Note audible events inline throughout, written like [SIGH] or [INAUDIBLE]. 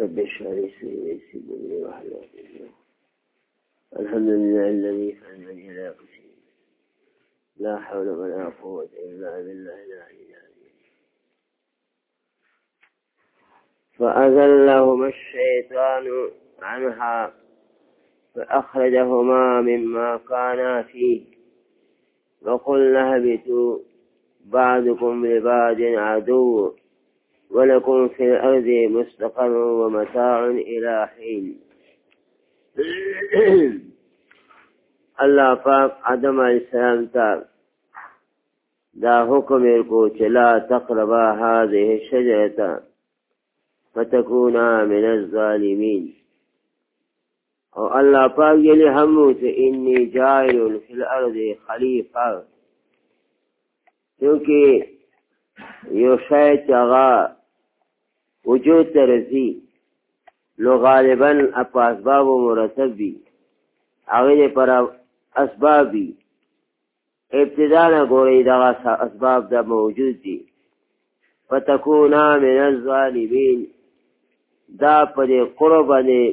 رب اشرح لي صدري ويسر لي الحمد لله الذي أنني لا قسيم لا حول ولا قوة إلا بالله العلي العظيم فأذلهما الشيطان عنها فأخرجهما مما كانا فيه وقلنا اهبتوا بعضكم لبعض عدو ولكم في الأرض مستقر ومتاع إلى حين [CLEARS THROAT] الله پاک آدم علیہ السلام تا دا حکم کو چلا تقربا هذه الشجرة فتكونا من الظالمين او الله پاک یلی همو ته انی جائل فی الارض خلیفہ کیونکہ یو شاید چاغا وجود ترسی نو غالبا اپ اسباب و مرتب بی هغه پر اسباب بی ابتدا نه ګورې دا اسباب دا موجود دي فتكونا من الظالمين دا پر قرب نه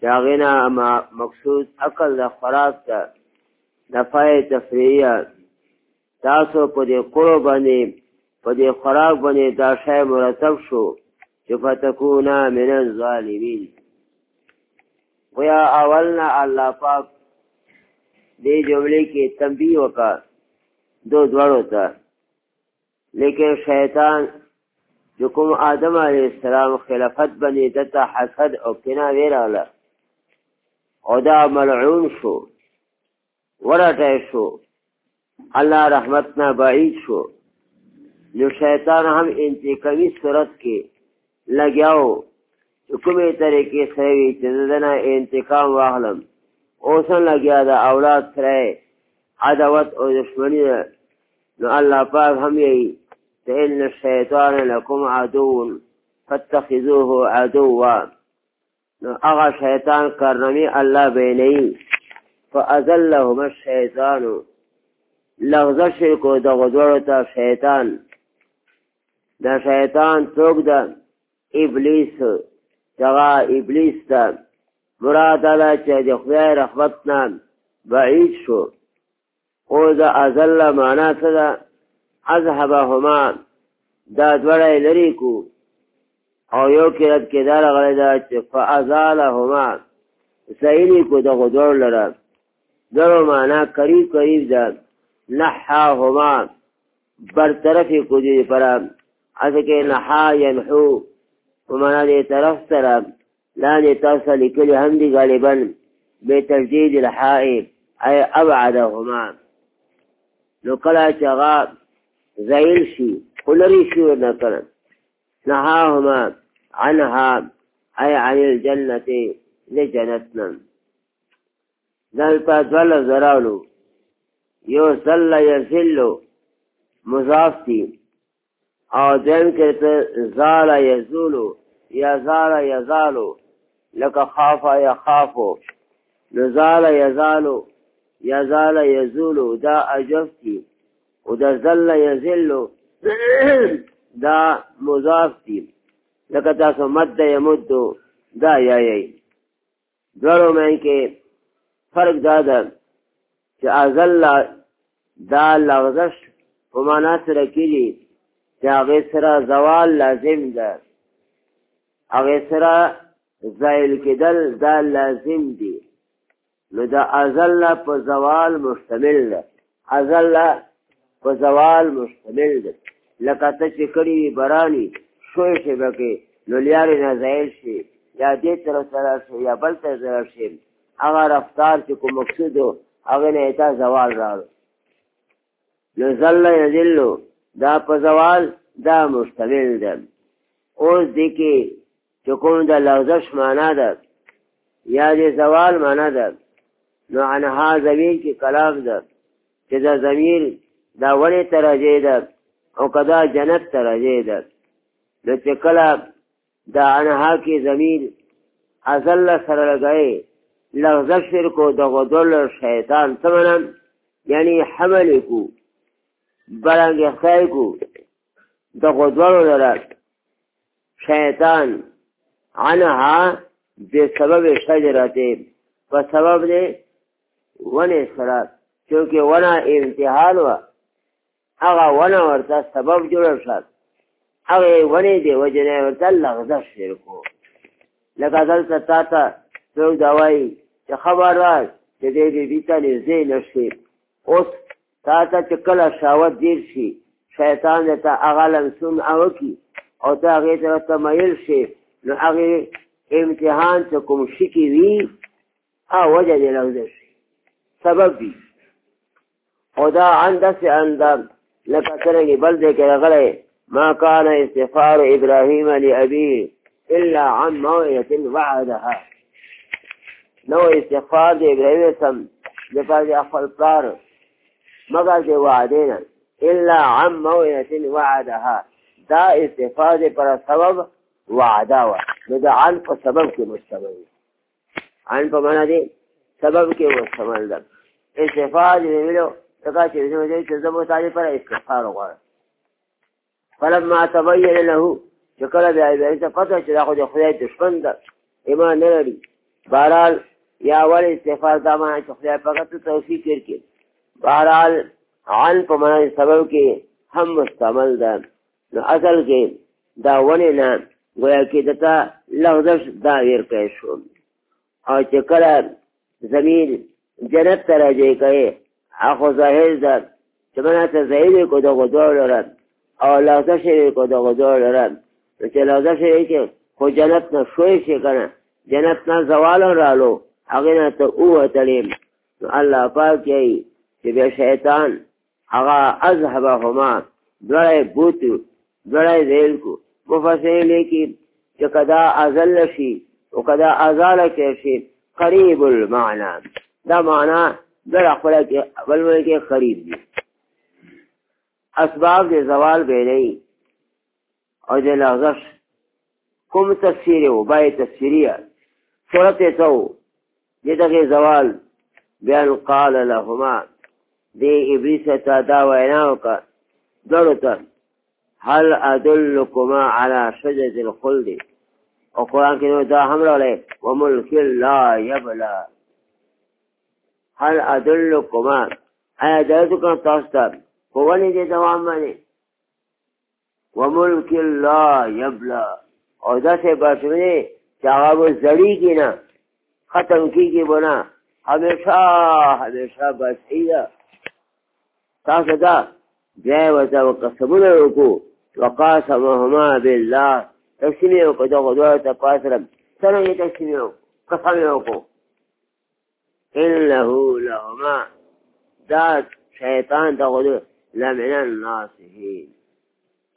چاغینا اما مقصود عقل د خراب تا نفای تفریه تاسو پر قرب نه پر خراب باندې دا شی مرتب شو فتکونا من الظالمین ویا اولنا الله پاک دې جملې کې تنبیه وکړه دو دوړو ته لیکن شیطان جو کوم آدم علیہ السلام خلافت بنی دتا حسد او کنا ویراله او دا ملعون شو ورټه شو الله رحمتنا بعید شو نو شیطان هم انتقامی صورت کې لګیاو کومې طریقې سره وي چې دنه انتقام واخلم اوس لګیا دا اولاد سره عداوت او دشمنی نو الله پاک هم یې ان الشیطان لکم عدو فاتخذوه عدوا نو هغه شیطان کرنمی الله بینی فازلهم الشیطان لغزه شي کو دغه دوړو ته شیطان دا شیطان څوک ده ابلیس چغا ابلیس تا مراد دا چې د خدای رحمت نه بعید شو او دا ازل معنا څه ده اذهبهما دا دوړه لري کو او یو کې رد کې دا غلې دا چې فازالهما سېلی کو دغه دوړ لره دغه معنا قریب قریب ده نحاهما برطرف کو دې پر ازکه نحا ينحو ومعنى طرف سره لاندې تاسو لیکلي هم دي غالبا بتجديد تجدید اي ابعدهما نو کله چې هغه زایل شي ولري شي نه نهاهما عنها اي عن الجنة لجنتنا ذلك دوله زرالو يوصل يسل یزلو او ذلك کې ته زال یزولو یزال یزالو لکه خافا یخافو نزال یزالو یزال یزولو دا عجب تی او دا زل یزلو [CLEARS THROAT] دا مضاف تی لکه تاسو مد یمدو دا یا یی دوړو مې کې فرق دا ده چې ازل دا لغزش په معنا سره کېږي چې هغه سره زوال لازم ده هغه سره زایل کېدل دا لازم دي نو دا ازل په زوال مشتمل ده ازل په زوال مشتمل ده لکه ته چې کړي برانی شوي شي بکې نو لیارې نه زایل شي یا دې طرف سره شي یا بل ته سره شي هغه رفتار چې کوم مقصود و هغه نه تا زوال راغلو نو زل یذلو دا په زوال دا مشتمل ده اوس دې کې چې کوم د لغزش معنا ده یا د زوال معنا ده نو انها زمین کې کلام ده چې دا زمین دا ولې ترجی ده او کدا جنت ترجی ده نو چې کله دا انها کې زمین ازل سره لګای لغزش شرکو د غدل شیطان ثمنن یعنی حمل کو برنگ خیر کو د غدل لرات شیطان عنها بسبب شجرته په سبب دی ونې سره چونکې ونه امتحال وه هغه ونه ورته سبب جوړ شد هغه ونې دی وجنې ورته لغزش شروع کو لکه دلته تا ته څوک دا وایي چې خبر راځ چې دې بېبي ته نږدې نه شي اوس تا ته چې کله شاوت دیر شي شیطان دې ته هغه لمسون وکړي او ته هغې طرف ته میل شي نو هغه امتحان چې کوم شکی وی او وجه دې لوځي سبب وی او دا عنده سي عنده لکه څنګه بل دې کې غلې ما كان استغفار ابراهيم لابيه الا عن موعظه وعدها نو استغفار دې ابراهيم سم د پاره خپل پلار مگر دې وعده نه الا عن موعظه وعدها دا استغفار پر سبب وعده و نو د عن په سبب کې مستعمل عن په معنا دی سبب کې مستعمل ده استفاده یې ویلو څنګه چې نو دې چې زمو تعالی پر استغفار وغواړه فلما تبين له چې کله بیا یې څه پته چې دا خو د خدای دشمن ده ایمان نه لري بهرحال یا ول استغفار دا معنا چې خدای پاک ته توفیق ورکړي بهرحال عن په معنا سبب کې هم مستعمل ده نو اصل کې دا ونه نه گویا کې دته لغزش دا ویر کړی شو او چې کله زمین جنت ته راځي کوي هغه ظاهر ده چې من ته ظاهر کو دغه دوه لرم او لغزش یې کو دغه دوه لرم چې لغزش یې کې خو جنت نه شوی شي که نه جنت نه زوال رالو هغې نه ته ووتلیم نو الله پاک یې چې بیا شیطان هغه اذهبهما دواړه یې بوتو دواړه یې ذیل کو مفصل کی چې کدا ازل شي او کدا ازاله کې شي قریب المعنا دا معنا در خپل کې اول ول کې قریب دي اسباب د زوال به نه او د لغزش کوم تفسیر او بای تفسیریه سورته تو دغه زوال بیان قال لهما دی ابلیس ته دا وینا وکړه دلته هل ادلکما علی شجرة الخلد او قران کې دا هم راغلی و ملک لا یبلا هل ادلکما ایا دایته کوم تاسو ته په ولې دې دوام باندې و ملک لا یبلا او دا څه باسمه چې هغه به زړیږي نه ختم کیږي به نه همیشه همیشه بس ایده تاسو دا بیا ورته قسمونه وکړو وقاسمهما بالله تسميعك تقدوا تقاسم سنة تسميعك قسمعك إنه لهما ذات شيطان تغدوه لمن الناصحين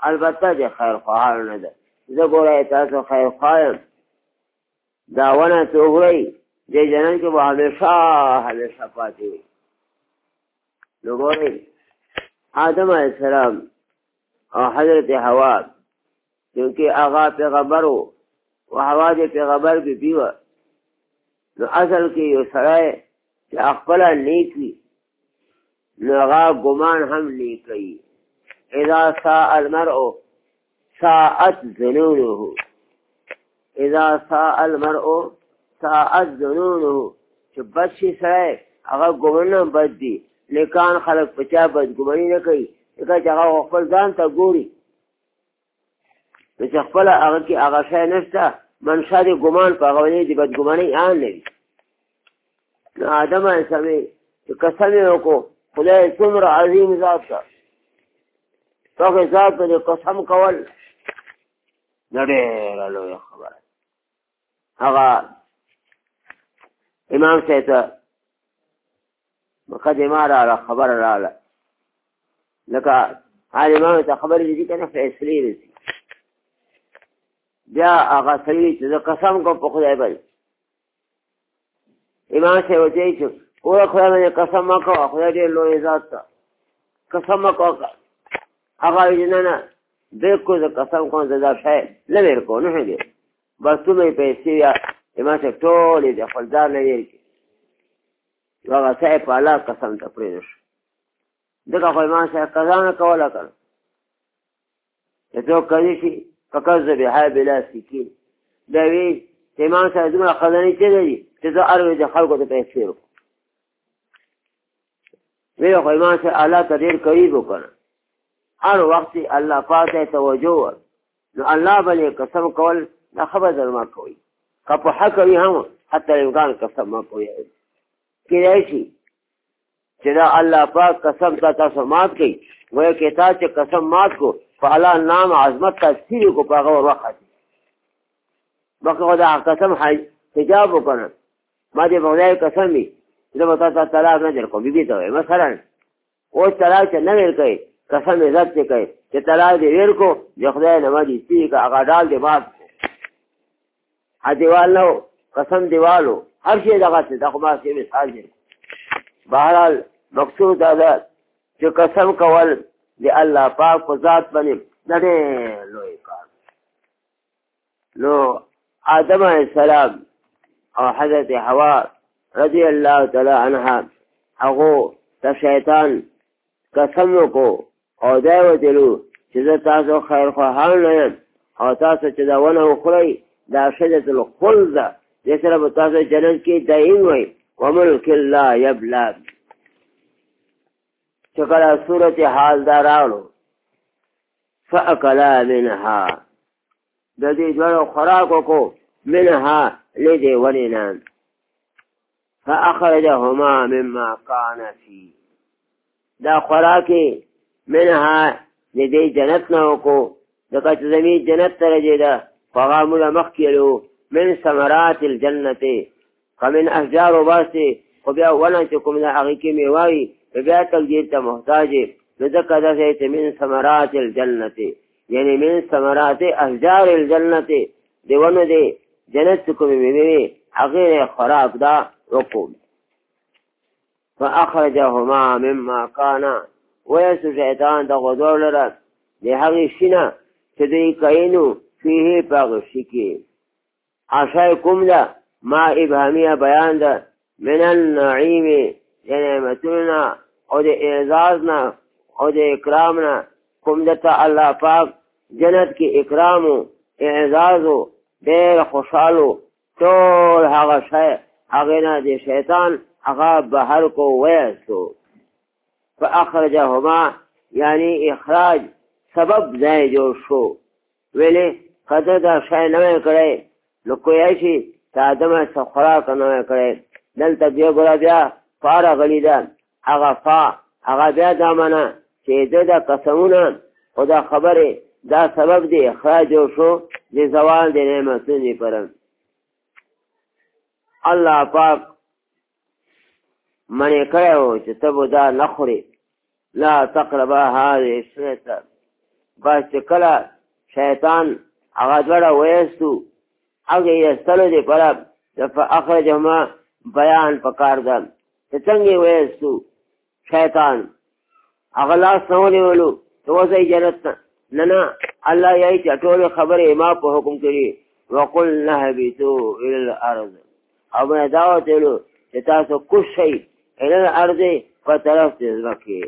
البته دي خير خواهر ندى إذا قريت ګوره خير خیر داونا تغري ونه ته وګورئ دې جنت نقول آدم عليه السلام او حضرت حوا کیونکہ آغا پیغمبر ہو و حوا دے پیغمبر بھی پیوا نو اصل کې یو سړی چې خپل نیک وي نو هغه ګمان هم نیک وي اذا ساء المرء ساءت ظنونه اذا ساء المرء ساءت ظنونه چې بد شي سړی هغه ګمانونه بد دي نیکان خلک په چا بد ګماني نه کوي ځکه چې هغه خپل ځان ته ګوري نو چې خپله هغه کې هغه شی نشته منشا د ګمان په هغه باندې د بدګمانۍ آن نه وي نو آدم علیه السلام چې قسم یې وکړو خدای څومره عظیم ذات ده دغه ذات باندې قسم کول دا ډېره لویه خبره هغه امام صاحب ته مقدمه راغله خبره راغله لکه عالمانو ته خبرې دي کنه فیصلې دي بیا هغه سړي چې قسم کو په خدای باندې امام صاحب وایي چې او خدای باندې قسم وکړه خدای دې لوی ذات ته قسم وکړه هغه یې نه نه بالکل قسم کوم زدا شي نه ور کو نه دي بس ته مې پیسې یا امام صاحب ټول دې خپل ځان نه یې هغه صاحب الله قسم ته پرېږه دغه خو ما سره قضا نه کوله کړ ته کوي شي فقز بها بلا سکین دا وی چې ما سره دومره قضا نه چي چې زه اروي د خلکو ته پیسې ورکړم وی خو ما سره الله ته ډیر قریب وکړ هر وخت الله فاته توجه ور نو الله بلې قسم کول دا خبر ضرور کوي که په حق وي هم حتی امکان قسم ما کوي کېدای شي چې دا الله پاک قسم تا تاسو مات کوي وایي کې تا چې قسم مات کو په الله نام عظمت تفسیر کو په غوړ وخت وکړه دا قسم حج حجاب وکړه ما دې بغدای قسم می زه به تاسو طلاق نه درکوم بیبي ته مثلا او طلاق چې نه ویل کوي قسم عزت دې کوي چې طلاق دې ویل کو یو خدای نه ما دې سي کا هغه ډال دې باد دیوال نو قسم دیوالو هر شی دغه څه دغه ما کې مثال دی بهرحال مقصود دا چې قسم کول د الله پاک په ذات باندې دا ډېر لوی کار نو آدم علیه السلام او حضرت حوا رضی الله تعالی عنها هغو ته شیطان قسم وکړو او دا وتلو چې زه تاسو خیر خواهان نه یم او تاسو چې دا ونه وخورئ دا شجرة الخلد دې سره به تاسو جنت کې دایین وئ وملک لا یبلا چې کله صورت حال دا راړو فاکلا منها د دې جوړو خوراک وکړو منها لدې وننان فأخرجهما مما كان فيه دا خوراکې منها لدې جنت نه وکړو دکه چې زمین جنت ته رجېده فغه موږه مخکېلو من ثمرات الجنة فمن أشجار باسي خو بیا ونه چې کوم د هغې کې میوه وي بیا تقدیر ته محتاج لذکر دا سیت من ثمرات الجنت یعنی من ثمرات احجار الجنت دیونو دی جنت کوم میوي هغه خوراک دا وقول فاخرجهما مما كان ويس شیطان دا غدور لره د هغې شنه چې دوی کوینو فيه پاغ شکی عشای کوم ده ما ابهامیه بیان ده من النعیم د نعمتونو او د اعزاز نه او د اکرام نه کوم دته الله پاک جنت کې اکرام او اعزاز او ډېر خوشاله ټول هغه شی هغه نه د شیطان هغه بهر کو ویسو فاخرجهما یعنی اخراج سبب ځای جوړ شو ویلې کده دا شی نه کړی نو کوی شي تا دمه څه خوراک نه کړی دلته بیا ګوره بیا پاره غلی ده هغه فا هغه بیا دا منه چې ده دا قسمونه خو دا خبرې دا سبب دی اخراج شو د زوال د نعمتونو پر الله پاک منې کړی و چې ته به دا نه خورې لا تقربا هذه الشجرة بس چې کله شیطان هغه دواړه ویستو هغه یې ایستلو دې پره د فاخرجهما بیان پکار ده چې څنګه یې ویستو شیطان اغلاس نولی ولو تو وزی جنت ننا اللہ یای چطول خبر ما پا حکم کری وقل نهبتو الى الارض او من دعوت ولو چتاسو کش شئی الى الارض فطرف تزمکی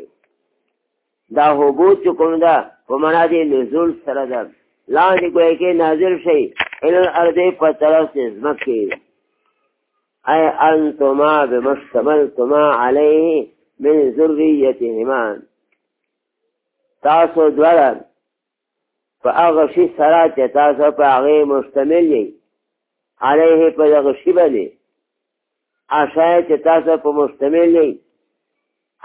دا حبوت چکم دا ومنا دی نزول سردم لاندې کوی کې نازل شي ان الارض په طرف زمکه اي انتما بمستملتما عليه من ذریتهما تاسو دوارا په هغه شي سره چې تاسو په هغه مشتمل یې علیه په هغه شي باندې اشای چې تاسو په مشتمل یې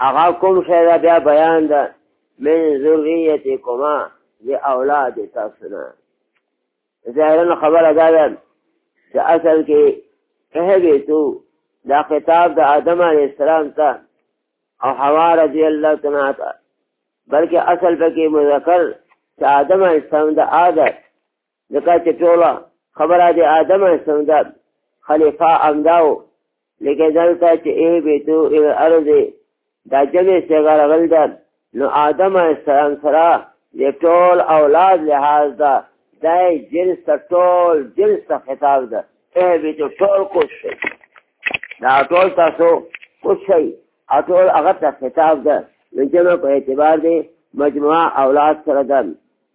هغه کوم شی دا بیا بیان ده من ذریتکما لی اولاد تاسو نه ظاهرا خبره دا ده چې اصل کې کہه تو دا خطاب د آدم علیه السلام ته او حوا رضی اللہ تعالیٰ تا بلکہ اصل پکی مذکر چا آدم اسلام دا آدر دکا چٹولا خبرہ دی آدم اسلام دا خلیفہ امداو لیکن دلتا چا اے بیتو اے ارض دا جمع سیگر غلدن نو آدم اسلام سرا دی ټول اولاد لحاظ دا دای جنس تا ټول جنس تا خطاب دا اے بیتو ټول کچھ دا ټول تاسو کچھ شئی اټول هغه ته خطاب ده نو جمع په اعتبار دی مجموعه اولاد سره ده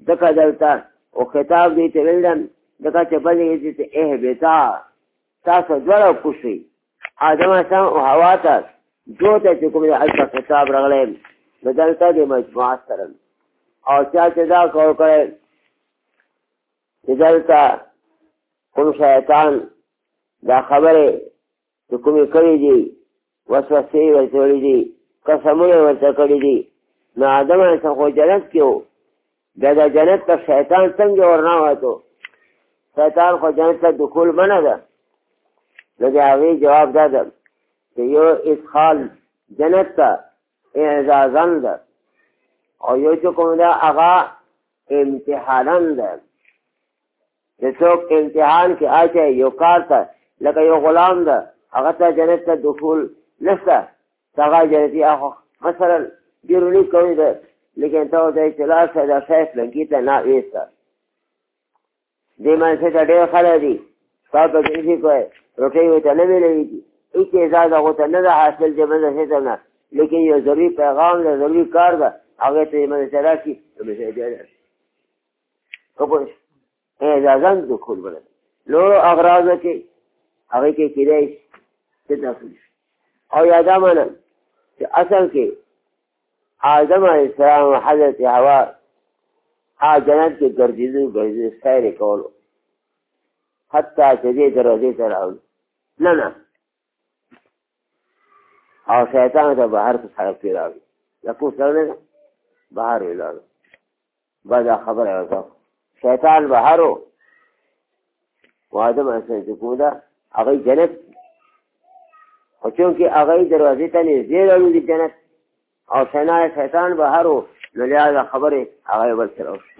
ځکه دلته او خطاب دی ته ویلم ځکه چې بلې دې ته اهبتا تاسو دواړه کوشي آدم اسلام او هوا ته جو ته چې کوم هلته خطاب راغلی نو دلته دی مجموعه سره او چا چې دا کول کړی چې دلته کوم شیطان دا خبرې چې کومې کړې دي وسوسې ورته وړي دي قسمونه ورته کړي دي نو آدم علیه السلام خو جنت کې و بیا د جنت ته شیطان څنګه ورننوتو شیطان خو جنت ته دخول منع ده نو د هغې جواب دا ده چې یو ادخال جنت ته اعزازن ده او یو چې کوم ده هغه امتحانن ده د څوک امتحان کې اچي یو کار ته لکه یو غلام ده هغه ته جنت ته دخول نشته هغه جرتي هغه مثلا بیرونی کوي ده لیکن تا د اطلاع سره د سیف لګی ته نه ایسته دې منځ ته ډېر خلک دي تاسو به دې کوی روټۍ وي ته نه ویلېږي هېڅ اعزاز هغو ته نه ده حاصل دې منځ ته نه لیکن یو ضروري پیغام ده ضروري کار ده هغه ته منځ ته راشي اعزازان دخول بلد نورو اغراضو کې هغې کې کېدای شي څه داخل شي او یا دا منه چې اصل کې آدم علیه السلام او حضرت هوا هغه جنت کې ګرځېدو ګرځېدو سیر کولو حتی چې دې دروازې ته راغلو نه نه او شیطان ته بهر ته سړک کې راغی یا پوه سړی بهر ولاړو بعد خبره ورته شیطان بهر و آدم علیه السلام چې کوم ده هغوی جنت خو چونکې هغه دروازې ته نږدې راوړي د جنت او ثنا شیطان بهر و نو لهذا خبرې هغه بل سره وشي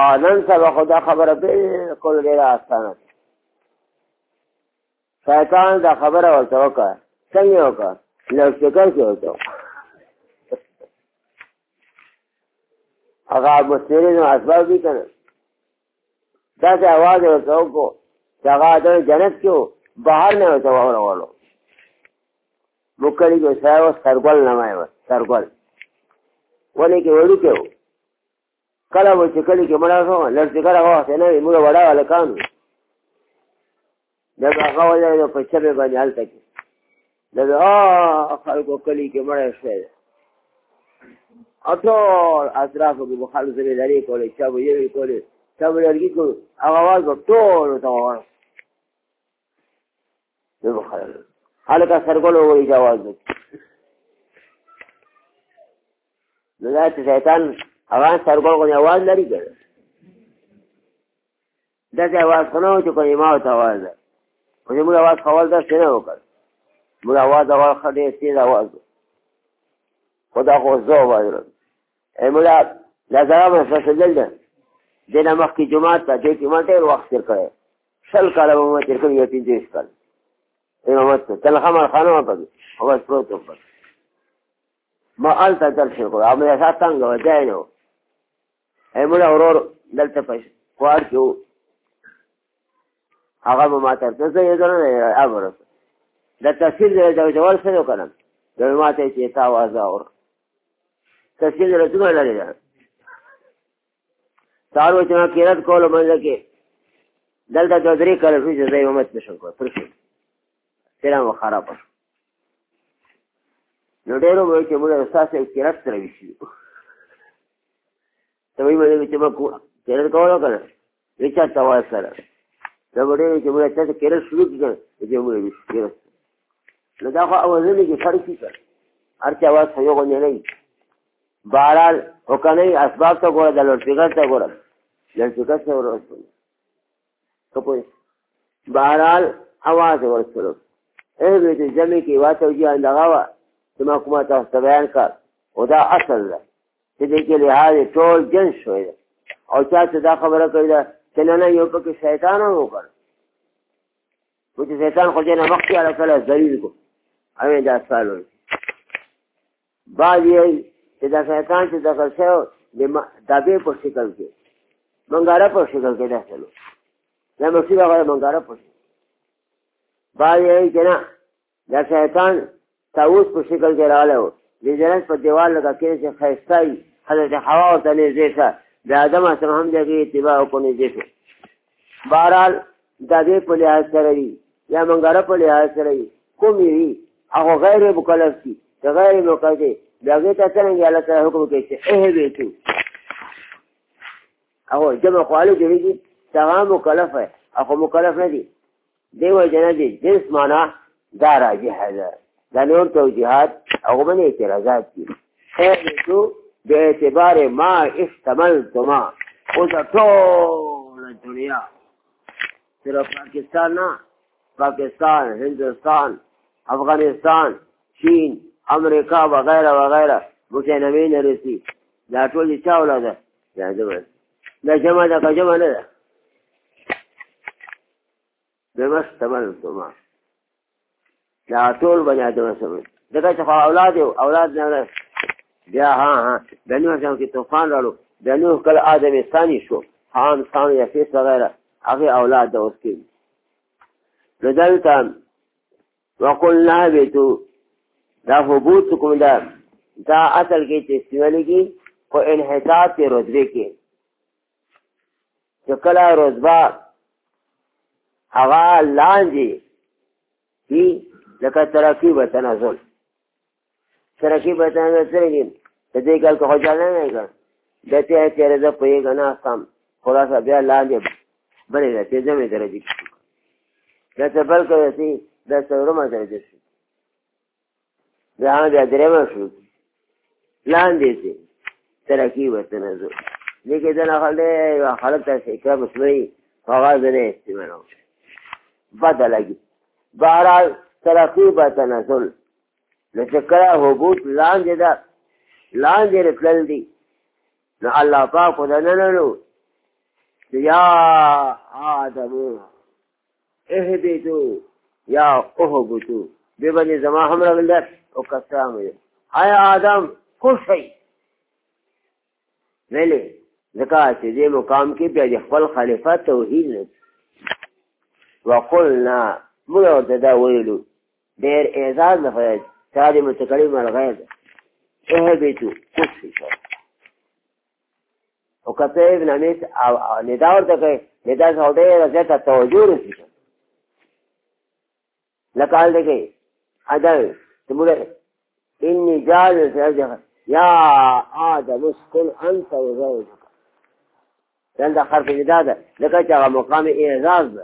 او نن سبا خو دا خبره بالکل ډېره اسانه ده شیطان دا خبره ورته وکړه څنګه وکړه لوسپیکر کې ورته هغه مستری نو اسباب دي که نه داسې اواز ورته وکړو چې هغه د جنت کې بهر نه وته واورولو نو کړي کو سایو سرګل نه وایو سرګل ولې کې وړو کې کله و چې کړي کې مړا شو لږ دې کړه واه نه موږ وډا ولکان دا هغه وایو په چبه باندې حالت کې دا اه خلکو کړي کې مړا شو ټول اطراف به مخالفه لري کولې چا به یې کولې چا به لرګي کول هغه واز ټول ته ورس نو بخیر هلکه سرګلو وایي جواز نو دا چې شیطان هغه سرګل غوندې اواز لري که دا داسې اواز خو نه و چې کلیما ته اواز ده خو چې موږ اواز کول داسې نه وکړ موږ اواز اول ښه ډېر تېز اواز و خو دا خو زه اواز لرم مولا دا زرا مسجل ده دینه مخکې جومات ته دې کې ما ډېر وخت تېر کړی شل کاله به ما تېر کړي یا پنځه ویشت کاله امامت ته تل خمر خانه وکړي او بس پروت وکړ ما الته تل شي کو امه یا څنګه وځای نو همړ اورور دلته پښ کوار کیو هغه ما تر څه یې ځنه امر د تفسیر دې دا جوړ سره وکړم د ما ته چې تا واځه اور تفسیر دې څنګه لري تارو چې ما کېرت کول منځ کې دلته د درې کله فیز زې امت نشم کول پرشي سلام وخراب نو ډېرو وایي چې موږ استاد یې کرت سره وشي ته وایي مې چې موږ کرت کولو کنه ریچا تا وای سره دا وړې چې موږ ته کرت شروع کړو چې موږ یې کرت نو دا خو اوازونه کې فرق دي هر چا واس یو غونډه نه بهرحال وکنه اسباب ته ګوره د لوړ فکر ته ګوره لوړ فکر ته ورسول بهرحال اواز ورسول اې به د جمع کې واته وجه اندغه وا چې ما کومه تاسو ته بیان کړ او دا اصل ده چې دې کې لحاظ ټول جن شوی او چا چې دا خبره کوي دا چې نه نه یو پکې شیطان وکړ و چې شیطان خو جن مخکې علا کله ذلیل کو همې دا سوال بعد یې چې دا شیطان چې دخل شوی د دابې په شکل کې منګاره په شکل کې داخلو دا مصیبه غره منګاره په شکل بعد یې کنه دا شیطان تاوس په شکل کې رااله و د جنت په دیوال لگا کې چې خیستای حضرت حوا ورته نږدې شه د آدم سره هم دغه اتباع کو نږدې شه بهرحال دا دې په لحاظ سره وي یا منګره په لحاظ سره وي کوم وي هغه غیر مکلف دي د غیر مکلف دي دغه ته څنګه الله تعالی حکم کوي چې اه به تو هغه جمع خالو جوړیږي تمام مکلف ہے هغه مکلف نه دي دیو جنه دی جنس معنا دا راجح ده دا نور توجیهات او من اعتراضات دي خیرتو به اعتبار ما استملتما اوس ټول دنیا صرف پاکستان نه پاکستان هندوستان افغانستان چین امریکا وغیرہ وغیرہ مسلمین رسی دا ټول چا ولاده دا جمع ده که جمع نه ده بما استمنتما دا ټول بني آدم سمي دغه چې اولاد یو اولاد نه بیا ها ها بنو ځان کې طوفان راړو بنو کل آدم ثاني شو عام ثاني یا فیس وغیرہ هغه اولاد د اوس کې لدلته وقلنا بیتو دا حبوت کوم دا دا اصل کې چې سیولې کې او انحطاط رتبه کې چې کله رتبه هغه لاندې کی لکه ترقی به تنزل ترقی به تنزل څنګه د دې کال کو ځان نه کړ د ته چیرې د پوي غنا سم خلاص بیا لاندې بلې د ته زمې درجه د ته بل کو سي د څورمه درجه شي دا هغه درېمه شو لاندې سي ترقی به تنزل لیکن دا خلک خلک تاسو اکرام اسمي فواز نه استعمالوي بده لګي بهرحال ترقي به تنزل نو چې کله حبوط لاندې ده لاندې رتلل دي نو الله پاک ودننه نو يا آدم اهبتو يا اهبتو ببني زما هم رغلت او قسام هاي آدم کوم شي ویلې ځکه چې دې مقام کې بیا د خپل خلیفہ توحید نه وقلنا ملو تداويلوا دير إعزاز نفرج تالي متكلمة الغيب اهبتوا كفشوا وكتب ابن عميس نداور تكي ندا سعودية رزيتا توجور فيشوا لقال لكي أدام تقول إيه؟ إني جالس في أجهر يا آدم اسكن أنت وزوجك لأن ده حرف ندادة لقد جاء مقام إعزاز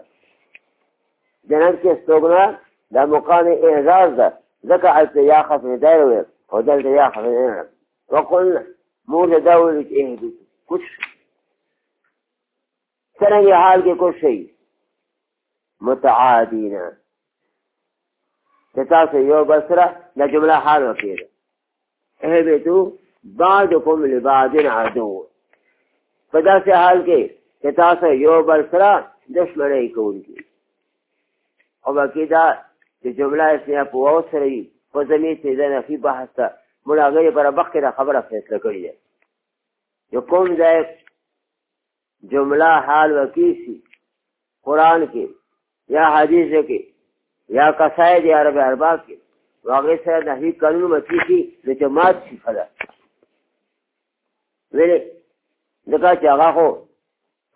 جنان کې څوګنا د مقام اعزاز ده ځکه هلته یا خفن دایر ویل او دلته یا خفن اعرب وقلنا موږ دا ویل چې اهدي کچھ څرنګه حال کې کوم شي متعادینا تتاسو یو بسره د جمله حال وکړه اهبتو بعضكم لبعض عدو په داسې حال کې چې تاسو یو بل سره دشمنۍ کوونکي او باقی دا چې جمله اسمیه په واو سره وي په ضمیر چې د نفي بحث ته موږ هغه پر مخکې دا خبره فیصله کړې ده یو کوم ځای جمله حال وکی سي قرآن کې یا حدیث کې یا قصائد یا عرب ارباب کې واغې سره نهي قانون مکی کی د جماعت صفه ده ویلې دغه چې هغه خو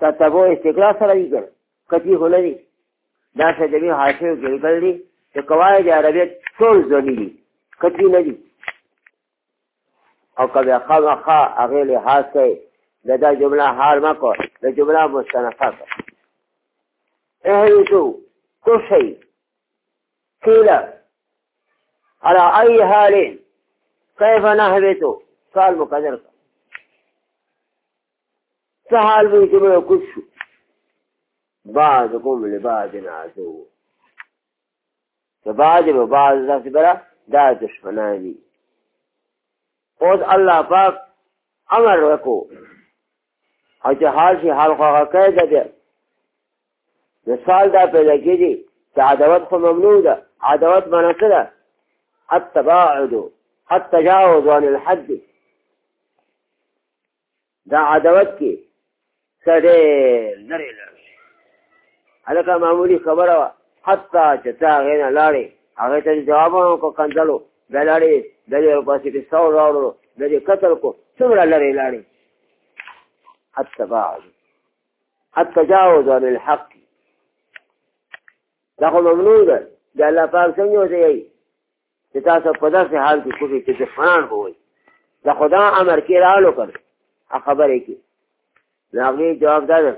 تتبو استقلال سره یې کړ کتی هولې دا سجمی حاشیو کې لیکل دي چې قواعد عربیه ټول ځونی دي کتبی نه دي او که بیا خامخا هغې لحاظ کوي د دا جمله حال مه کو د جمله مستنفه کو اهلتو كل شيء قيل على أي حال كيف نهبت قال مقدر سهل بيجمع كل شيء بعضكم لبعض عدو د بعضې به بعض داسې بره دا دشمنان دي اوس الله پاک امر وکړو او چې حال شي حال خو هغه کړی ده دی مثال دا پیدا کېږي چې عداوت خو ممنوع ده عداوت معنی څه ده التباعد التجاوز عن الحد دا عداوت کې څه ډېر لرې لرې هلکه معمولی خبره وه حتی چې ته هغې نه لاړې هغې ته جواب وکړو کنځلو دا لاړې دلې ورپسې پسه راوړو دلې قتل کو څومره لرې لاړې حتی بعد حتی تجاوز عن الحق دا خو ممنوع ده د الله پاک څنګه وځي چې تاسو په داسې حال کې کوفي چې دښمنان بوئ د خدا امر کې رالو کړ خبرې کې نو هغې جواب دا ده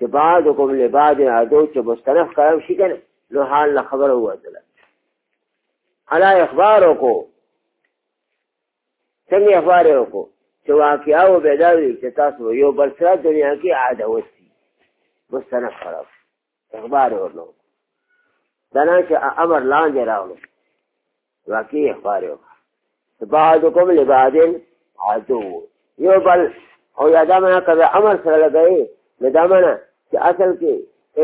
چې بعد کوم له بعد عادو چې مسترف کارم شي کنه نو حال له خبره وځل حالا اخبارو کو څنګه اخبارو کو چې واقعاو بداوي چې تاسو یو بل سره دنیا کې عاده وسی مسترف خراب اخبار ورنو دنا چې امر لاندې راغلو واقعي اخبار یو بعد کوم له بعد عادو یو بل او یا دا منا کبه امر سره لګي دا منا چې اصل کې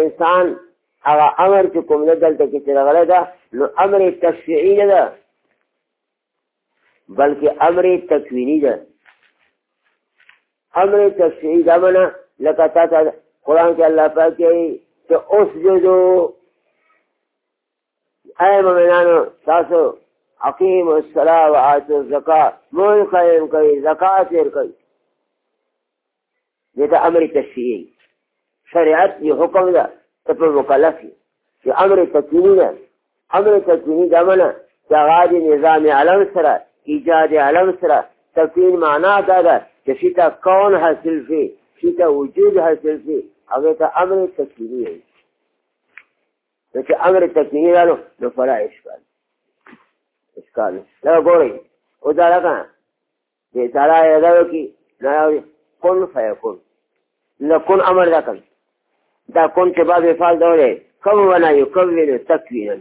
انسان هغه امر چې کوم نه دلته کې چې راغلی ده نو امر تشفیعي نه ده بلکې امر تکویني ده امر تشفیعي دا منه لکه تا ته قرآن کې الله پاک یې چې اسجدو اے مومنانو تاسو اقیم الصلاة و آتو الزکاة مول قیم کوي زکاة تیر کوي دې ته امر تشفیعي شریعت یې حکم ده ته په مکلف یې چې امر تکویني ده امر تکویني دا منه چې هغه د نظام علم سره ایجاد علم سره تکوین معنا دا ده چې شي ته کون حاصل شي شي ته وجود حاصل شي هغې ته امر تکویني وایي نو چې امر تکویني رانو نو فلا اشکال اشکال لکه ګورئ اوس دا لکه دې تعالی ادا وکړي نه کن فیکون لکن امر دا کوي دا کوم چې باب افعال دوله کوم ولا یکون تکوینا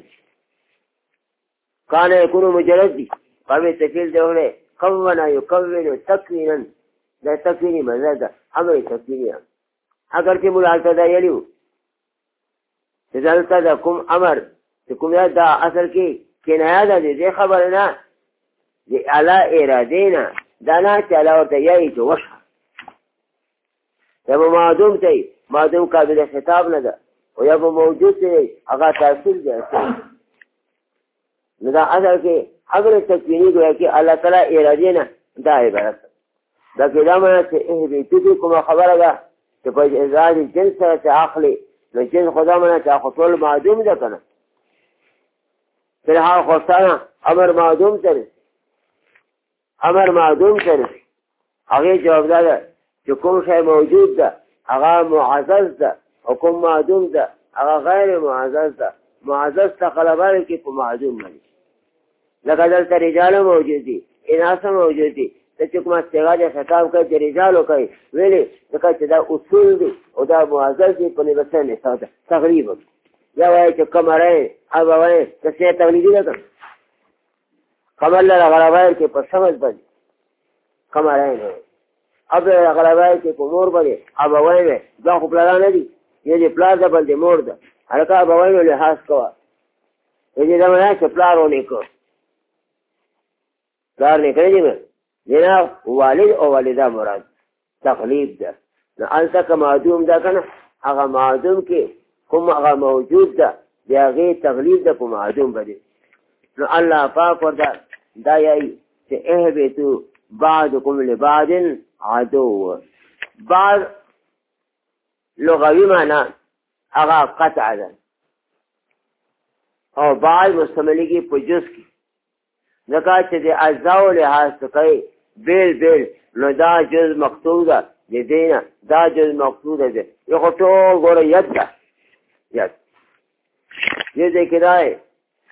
کان یکون مجرد دی باب تکوین دوله کوم ولا یکون تکوینا دا تکوینی مزه ده امر تکوینی اگر کې مولا ته دا یلیو ځکه دا کوم امر چې کوم یاد دا اصل کې کنایه ده دې خبر نه دې اعلی اراده نه دا نه چې علاوه ته یې جوشه تبو معدوم تی ماده قابل خطاب نه ده او یا به موجود دی هغه تاثیر دی نو دا اصل کې اگر تکوینی گویا کې الله تعالی اراده نه دا عبارت دا کلامه چې اه به دې کومه خبره ده چې په ازاد جنس سره چې عقلي نو جنس خدا مونږ چې خپل معدوم ده کنه فلحال خوستانه امر معدوم تر امر معدوم تر هغه جواب ده چې کوم شی موجود ده هغه معزز ده حکم معدوم ده هغه غیر معزز ده معزز ته غلبه کې په معدوم باندې لکه دلته رجال موجود دي اناس موجود دي ته چې کومه استغا د خطاب کوي د رجالو کوي ویلې ځکه چې دا اصول دي او دا معزز دي په نسبت نه ده تقریبا یا وایي چې کمرې او وایي چې څه تقلیدي ده قبل له غلبه کې په سمج باندې کمرې نه اب غلبای کې په مور باندې اب وای دا خو پلان نه دي یې پلان ده بل دې مور ده هغه اب وای له لحاظ کوه یې دا نه چې پلان ولې کو پلان نه کړی دی جناب والد او والده مراد تقلیب ده نو انت کما دوم ده کنه هغه معدوم کې کوم هغه موجود ده د هغې تغلیب ده په معدوم باندې نو الله پاک ورته دا یایي چې اهبتو بعضکم لبعض عدو بعض لغوی معنا هغه قطع ده او بعض مستملګي په جز کې ځکه چې د اجزاو لحاظ کوي بیل بیل نو دا جز مقصود ده د دینه دا جز مقصود ده یو خو ټول ګوره ید ده ید یې دې کې راي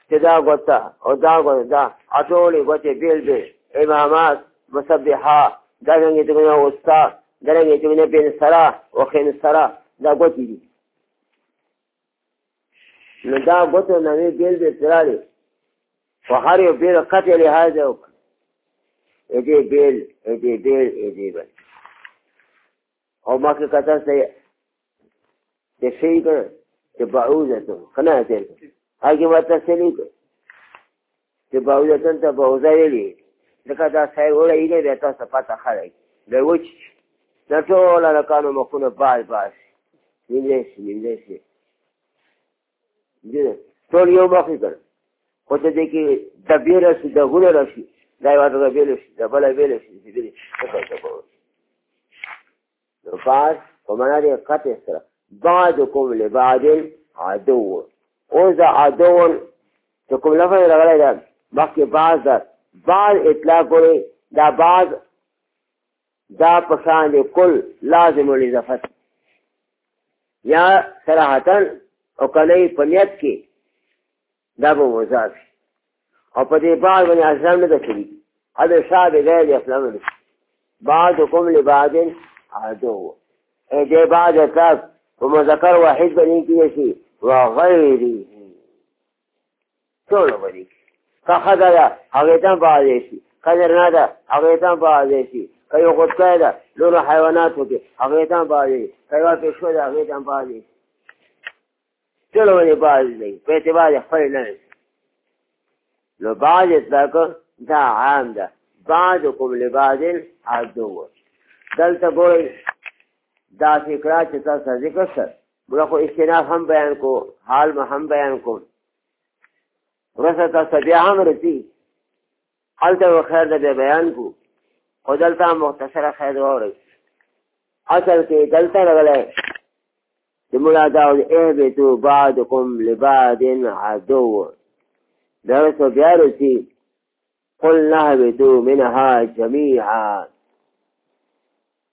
چې دا ګوته او دا ګوته دا اټولې ګوتې بیل بیل امامات مسبحات دارنګې چې ګونه وستا دارنګې چې ګونه بین سرا او خین سرا دا ګوتې دي نو دا ګوتو نوې بیل دې سرا دی خو هر یو بیل قطع لحاظه وکړه دې بیل دې بیل دې بیل او ما کې کتل څه چې شي کړ چې بعوزه ته کنه تیر هغه ما تسلی کړ چې بعوزه ته بعوزه ویلي لکه دا سای وړی دی بیا تاسو پته خړی د وچ دا ټول هلکانو مخونه باز باز نیملی شي نیملی شي ټول یو مخې کړ خو ته دی کې دبې راشي دګونه راشي دا یو ته دبېل شي دبله بېل شي نو باز په معنا دی قطع سره بعضکم لبعض عدو اوس دا عدو چې کوم لفظ راغلی ده مخکې بعض ده بعض اطلاع کرے دا بعض دا پسان دے کل لازم الاضافت یا صراحتن او کلی پنیت کی دا با مضاف او پا دے بعض بنی اسلام ندا کری حضر شاہ بے غیر اسلام ندا بعض حکم لبعض عدو اے دے بعض اطلاع و مذکر واحد بنی کی جیسی وغیری چونو بنی کی که ښځه ده هغې ته هم په شي که زرنا ده هغې ته هم په شي که یو غوټکی ده نورو حیواناتو کې هغې ته هم په شي که یوه پیشو ده هغې ته هم په شي ټولو باندې باز دی په اعتبار د خپل نه نو باز اطلاق دا عام ده بعضکم لبعض عدو دلته ګورئ دا فکرات چې تاسو ذکر سر موږ خو استناف هم بیان کو حال هم بیان کوم ورسه تاسو بیا هم رسی هلته خیر د بیان کو خو دلته مختصره خیر واورئ اصل کې دلته راغلی د ملا داود اهبتو بعدکم لبعد عدو درسوا رسو بیا رسی قل نهبتو منها جميعا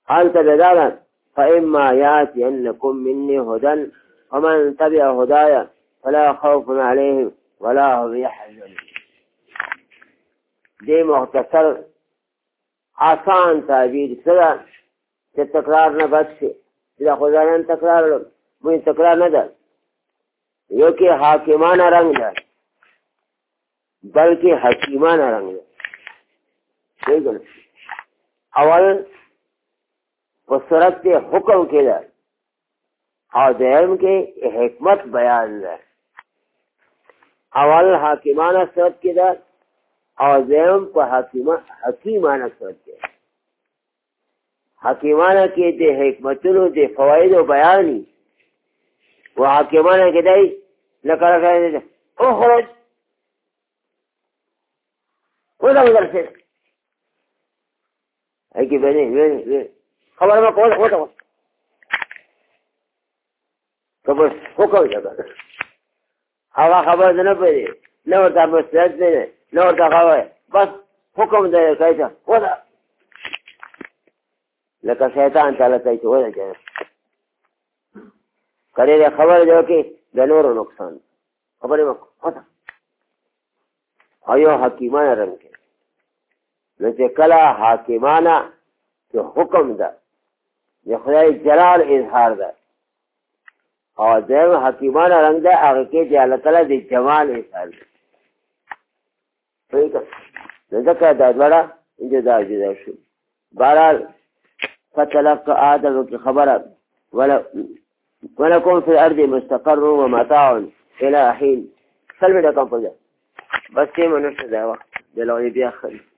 هلته بدالا فإما يأتي أنكم مني هدى ومن تبع هدايا فلا خوف عليهم ولا هو يحزن دې مختصر آسان تعبیر سره چې تکرار نه بچي دا خدایان تکرار مې تکرار نه ده یو کې حاکمانه رنگ ده بلکې حکیمانه رنگ ده اول په صورت حکم کې ده او دیم کې حکمت بیان ده اول حاکمانه صورت کې ده او زیم په حکیمانه صورت کې حکیمانه کې د حکمتونو د فوایدو بیانې و حاکمانه کې دی لکه لکه اخرج ولا مدرسة اجي بني بني بني خبر ما قول قول قول قبل حكم يا بني هغه خبر نه پېری نه ورته مسلط نه نه ورته خبر بس حکم دی کوي ولا لکه شیطان تعالی کوي ولا کوي کړي خبر جو کې د نورو نقصان خبرې وکړه ایو حکیمانه رنگ کې نو چې کله حاکمانه چې حکم ده د خدای جلال اظهار ده او دیم حکیمان رنگ ده هغه کې دی الله تعالی د جمال احسان صحیح ده ځکه دا دواړه جدا جدا شو بهرحال فتلقى آدم کی خبره ولا ولكم في الأرض مستقر ومتاع إلى حين سلم لكم فجأة بس كيما نشهد هوا دلوني بيأخذ